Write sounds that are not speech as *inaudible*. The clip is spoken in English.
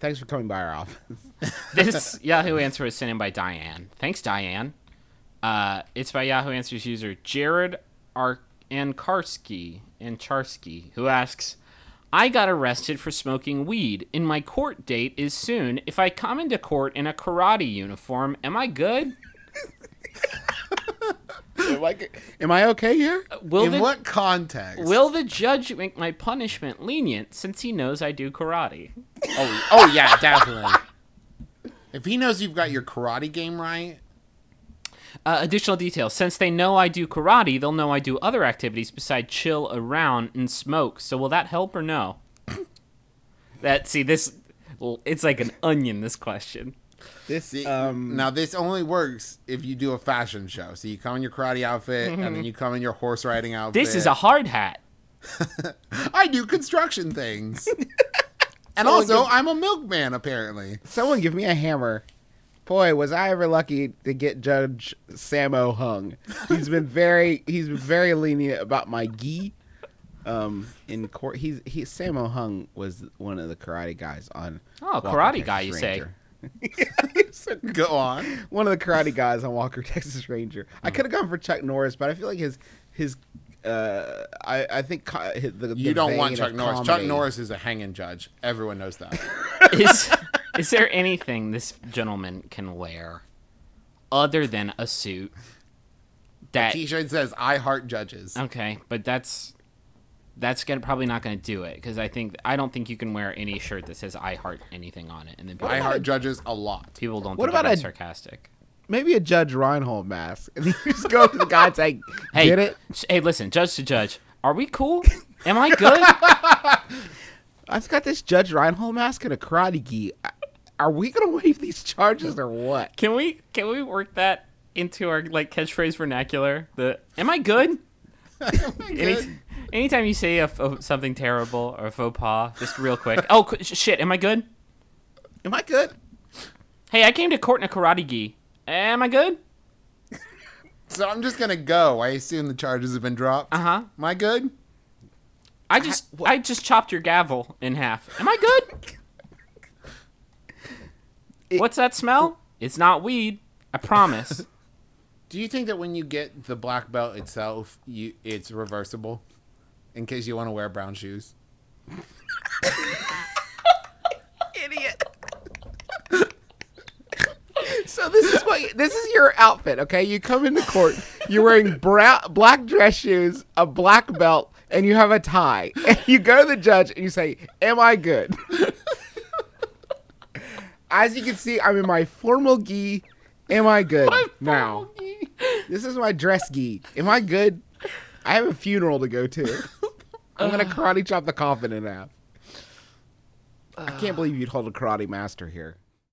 Thanks for coming by our office. *laughs* this Yahoo answer was sent in by Diane. Thanks, Diane. Uh, it's by Yahoo Answers user Jared Ar- Ankarski Ancharsky, who asks, I got arrested for smoking weed, and my court date is soon. If I come into court in a karate uniform, am I good? *laughs* am I, okay here? Uh, will In the, what context? Will the judge make my punishment lenient since he knows I do karate? oh, oh yeah, definitely. *laughs* if he knows you've got your karate game right. Uh, additional details. Since they know I do karate, they'll know I do other activities besides chill around and smoke. So will that help or no? *coughs* that see this, it's like an onion. This question. This See, um, now this only works if you do a fashion show. So you come in your karate outfit, and then mm-hmm. you come in your horse riding outfit. This is a hard hat. *laughs* I do construction things, *laughs* and Someone also give- I'm a milkman apparently. Someone give me a hammer. Boy, was I ever lucky to get Judge Sammo Hung. He's been *laughs* very he's been very lenient about my gi. Um, in court, he's he Sammo Hung was one of the karate guys on. Oh, karate Texas guy, you say? *laughs* said, Go on. One of the karate guys on Walker *laughs* Texas Ranger. Mm-hmm. I could have gone for Chuck Norris, but I feel like his his uh, I, I think the, the you don't want Chuck Norris. Comedy. Chuck Norris is a hanging judge. Everyone knows that. *laughs* is is there anything this gentleman can wear other than a suit? That a T-shirt says "I heart judges." Okay, but that's that's gonna, probably not going to do it because I think I don't think you can wear any shirt that says "I heart" anything on it, and then I heart judges a lot. People don't. What about I'm a, sarcastic? Maybe a Judge Reinhold mask, and you just go up to the guy and say, *laughs* "Hey, get it? Hey, listen, judge to judge, are we cool? Am I good? *laughs* I've got this Judge Reinhold mask and a karate gi. Are we gonna waive these charges or what? Can we can we work that into our like catchphrase vernacular? The am I good? *laughs* am I good? Anytime you say a, a, something terrible or a faux pas, just real quick. oh shit, am I good? Am I good? Hey, I came to court in a karate gi. Am I good? *laughs* so I'm just gonna go. I assume the charges have been dropped. Uh huh. Am I good? I just I, I, just chopped your gavel in half. Am I good? *laughs* it, What's that smell? It's not weed. I promise. *laughs* Do you think that when you get the black belt itself, you it's reversible? in case you want to wear brown shoes. *laughs* Idiot. so this is what this is your outfit, okay? You come into court, you're wearing brown, black dress shoes, a black belt, and you have a tie. And you go to the judge and you say, "Am I good?" As you can see, I'm in my formal gi. Am I good now? Gi. This is my dress gi. Am I good? I have a funeral to go to. I'm gonna karate chop the coffin in half. I can't believe you'd hold a karate master here.